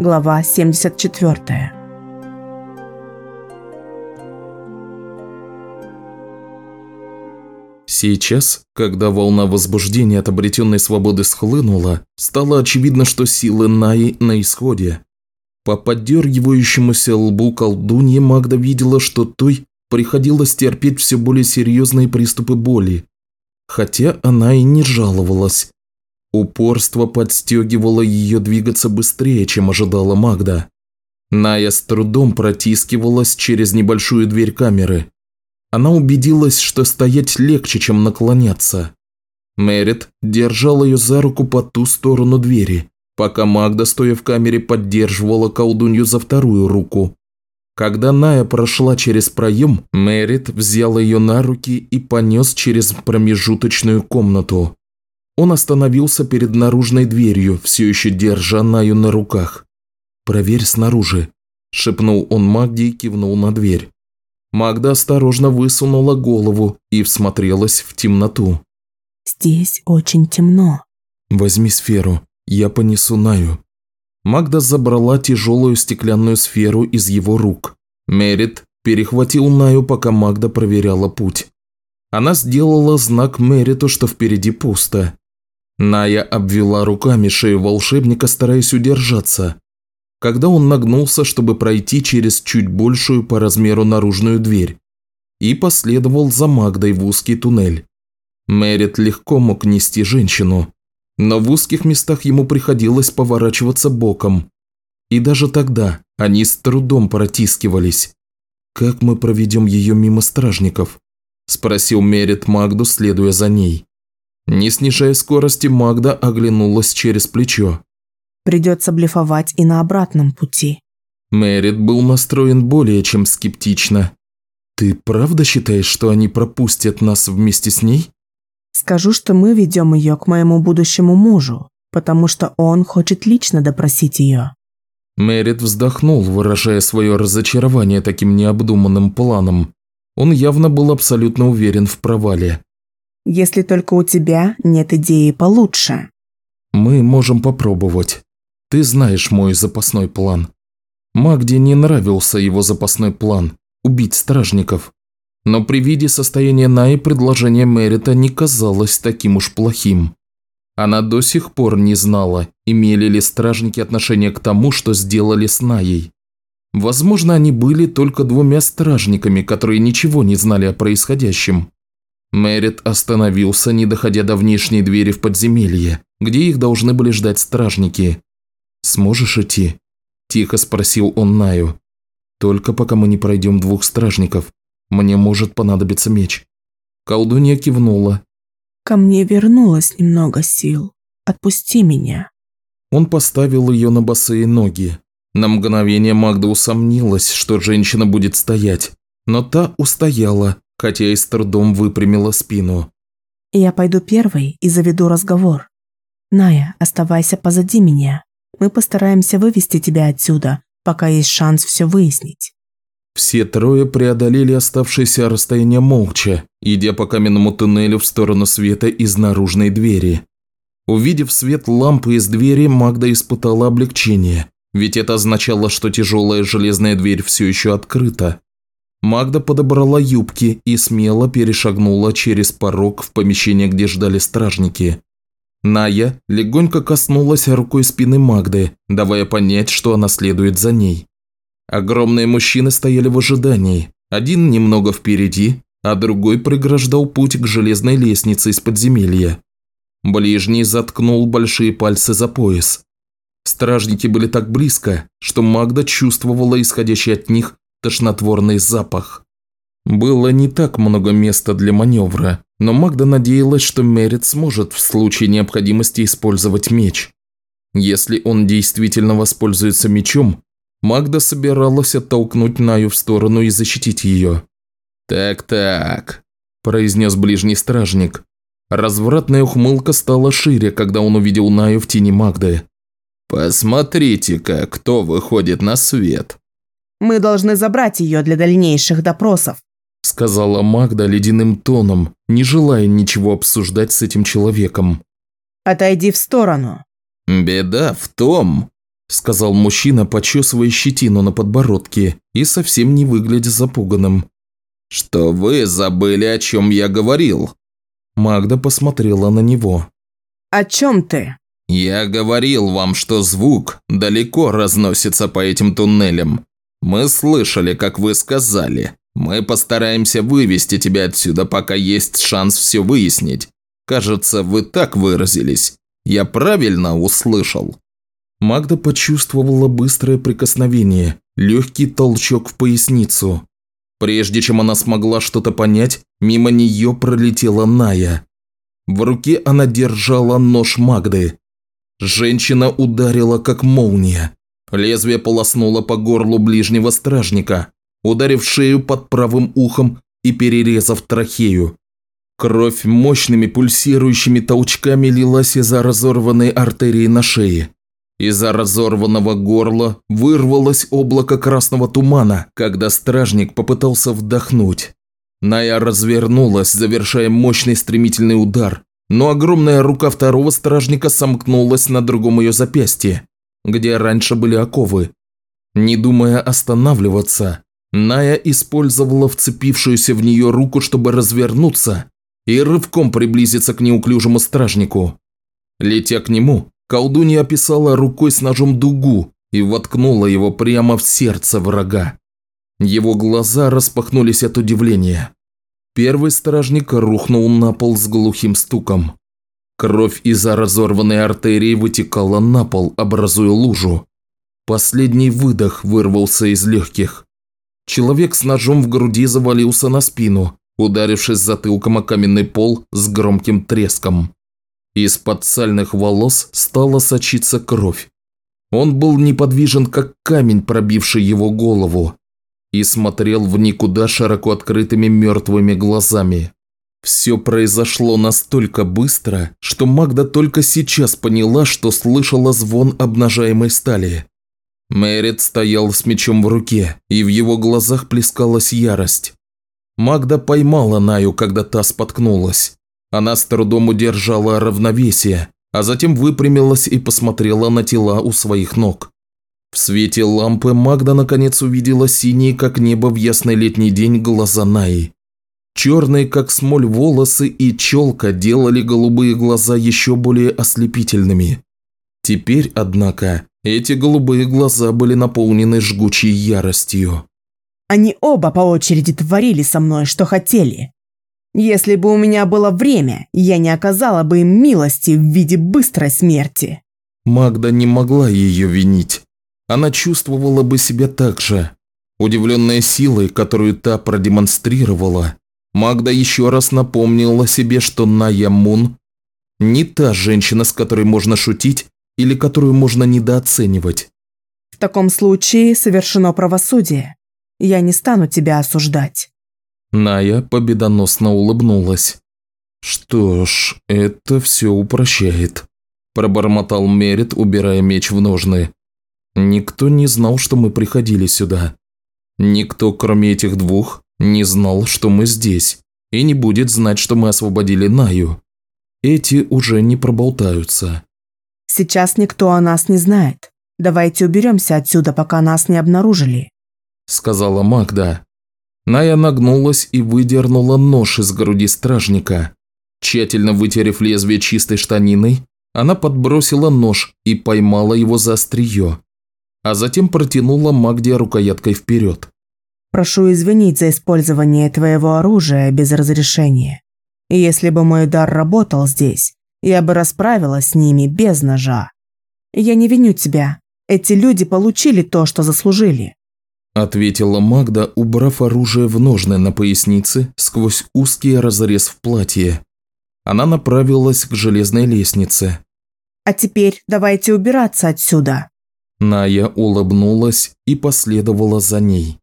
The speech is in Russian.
Глава 74. Сейчас, когда волна возбуждения от обретенной свободы схлынула, стало очевидно, что силы Наи на исходе. По поддергивающемуся лбу колдуньи Магда видела, что той приходилось терпеть все более серьезные приступы боли. Хотя она и не жаловалась. Упорство подстегивало ее двигаться быстрее, чем ожидала Магда. Ная с трудом протискивалась через небольшую дверь камеры. Она убедилась, что стоять легче, чем наклоняться. Мэрит держал ее за руку по ту сторону двери, пока Магда, стоя в камере, поддерживала колдунью за вторую руку. Когда Ная прошла через проем, Мэрит взял ее на руки и понес через промежуточную комнату. Он остановился перед наружной дверью, все еще держа Наю на руках. «Проверь снаружи», – шепнул он Магде и кивнул на дверь. Магда осторожно высунула голову и всмотрелась в темноту. «Здесь очень темно». «Возьми сферу, я понесу Наю». Магда забрала тяжелую стеклянную сферу из его рук. Мерит перехватил Наю, пока Магда проверяла путь. Она сделала знак Мериту, что впереди пусто. Ная обвела руками шею волшебника, стараясь удержаться, когда он нагнулся, чтобы пройти через чуть большую по размеру наружную дверь, и последовал за Магдой в узкий туннель. Мэрит легко мог нести женщину, но в узких местах ему приходилось поворачиваться боком. И даже тогда они с трудом протискивались. «Как мы проведем ее мимо стражников?» – спросил Мерит Магду, следуя за ней. Не снижая скорости, Магда оглянулась через плечо. Придется блефовать и на обратном пути. Мэрит был настроен более чем скептично. «Ты правда считаешь, что они пропустят нас вместе с ней?» «Скажу, что мы ведем ее к моему будущему мужу, потому что он хочет лично допросить ее». Мэрит вздохнул, выражая свое разочарование таким необдуманным планом. Он явно был абсолютно уверен в провале. «Если только у тебя нет идеи получше». «Мы можем попробовать. Ты знаешь мой запасной план». Магде не нравился его запасной план – убить стражников. Но при виде состояния Наи предложение Мэрита не казалось таким уж плохим. Она до сих пор не знала, имели ли стражники отношение к тому, что сделали с Наей. Возможно, они были только двумя стражниками, которые ничего не знали о происходящем. Мэрит остановился, не доходя до внешней двери в подземелье, где их должны были ждать стражники. «Сможешь идти?» – тихо спросил он Наю. «Только пока мы не пройдем двух стражников. Мне может понадобиться меч». Колдунья кивнула. «Ко мне вернулось немного сил. Отпусти меня». Он поставил ее на босые ноги. На мгновение Магда усомнилась, что женщина будет стоять, но та устояла, хотя и с трудом выпрямила спину. «Я пойду первой и заведу разговор. Ная, оставайся позади меня. Мы постараемся вывести тебя отсюда, пока есть шанс все выяснить». Все трое преодолели оставшееся расстояние молча, идя по каменному туннелю в сторону света из наружной двери. Увидев свет лампы из двери, Магда испытала облегчение, ведь это означало, что тяжелая железная дверь все еще открыта. Магда подобрала юбки и смело перешагнула через порог в помещение, где ждали стражники. Ная легонько коснулась рукой спины Магды, давая понять, что она следует за ней. Огромные мужчины стояли в ожидании, один немного впереди, а другой преграждал путь к железной лестнице из подземелья. Ближний заткнул большие пальцы за пояс. Стражники были так близко, что Магда чувствовала исходящий от них тошнотворный запах. Было не так много места для маневра, но Магда надеялась, что Мерит сможет в случае необходимости использовать меч. Если он действительно воспользуется мечом, Магда собиралась оттолкнуть Наю в сторону и защитить ее. «Так-так», – произнес ближний стражник. Развратная ухмылка стала шире, когда он увидел Наю в тени Магды. «Посмотрите-ка, кто выходит на свет». Мы должны забрать ее для дальнейших допросов», – сказала Магда ледяным тоном, не желая ничего обсуждать с этим человеком. «Отойди в сторону». «Беда в том», – сказал мужчина, почесывая щетину на подбородке и совсем не выглядя запуганным. «Что вы забыли, о чем я говорил?» Магда посмотрела на него. «О чем ты?» «Я говорил вам, что звук далеко разносится по этим туннелям. Мы слышали, как вы сказали. Мы постараемся вывести тебя отсюда, пока есть шанс все выяснить. Кажется, вы так выразились. Я правильно услышал?» Магда почувствовала быстрое прикосновение, легкий толчок в поясницу. Прежде чем она смогла что-то понять, мимо нее пролетела Ная. В руке она держала нож Магды. Женщина ударила как молния. Лезвие полоснуло по горлу ближнего стражника, ударив шею под правым ухом и перерезав трахею. Кровь мощными пульсирующими толчками лилась из-за разорванной артерии на шее. Из-за разорванного горла вырвалось облако красного тумана, когда стражник попытался вдохнуть. Ная развернулась, завершая мощный стремительный удар, но огромная рука второго стражника сомкнулась на другом ее запястье, где раньше были оковы. Не думая останавливаться, Ная использовала вцепившуюся в нее руку, чтобы развернуться и рывком приблизиться к неуклюжему стражнику. Летя к нему, Колдунья описала рукой с ножом дугу и воткнула его прямо в сердце врага. Его глаза распахнулись от удивления. Первый стражник рухнул на пол с глухим стуком. Кровь из-за разорванной артерии вытекала на пол, образуя лужу. Последний выдох вырвался из легких. Человек с ножом в груди завалился на спину, ударившись затылком о каменный пол с громким треском. Из-под сальных волос стала сочиться кровь. Он был неподвижен, как камень, пробивший его голову, и смотрел в никуда широко открытыми мертвыми глазами. Все произошло настолько быстро, что Магда только сейчас поняла, что слышала звон обнажаемой стали. Мэрит стоял с мечом в руке, и в его глазах плескалась ярость. Магда поймала Наю, когда та споткнулась. Она с трудом удержала равновесие, а затем выпрямилась и посмотрела на тела у своих ног. В свете лампы Магда наконец увидела синие, как небо в ясный летний день, глаза Наи. Черные, как смоль, волосы и челка делали голубые глаза еще более ослепительными. Теперь, однако, эти голубые глаза были наполнены жгучей яростью. «Они оба по очереди творили со мной, что хотели. Если бы у меня было время, я не оказала бы им милости в виде быстрой смерти. Магда не могла ее винить. Она чувствовала бы себя так же. Удивленная силой, которую та продемонстрировала, Магда еще раз напомнила себе, что Ная Мун не та женщина, с которой можно шутить или которую можно недооценивать. В таком случае совершено правосудие. Я не стану тебя осуждать. Ная победоносно улыбнулась. «Что ж, это все упрощает», – пробормотал Мерит, убирая меч в ножны. «Никто не знал, что мы приходили сюда. Никто, кроме этих двух, не знал, что мы здесь, и не будет знать, что мы освободили Наю. Эти уже не проболтаются». «Сейчас никто о нас не знает. Давайте уберемся отсюда, пока нас не обнаружили», – сказала Магда. Ная нагнулась и выдернула нож из груди стражника. Тщательно вытерев лезвие чистой штаниной, она подбросила нож и поймала его за острие, а затем протянула Магде рукояткой вперед. «Прошу извинить за использование твоего оружия без разрешения. Если бы мой дар работал здесь, я бы расправилась с ними без ножа. Я не виню тебя. Эти люди получили то, что заслужили ответила Магда, убрав оружие в ножны на пояснице сквозь узкий разрез в платье. Она направилась к железной лестнице. «А теперь давайте убираться отсюда». Ная улыбнулась и последовала за ней.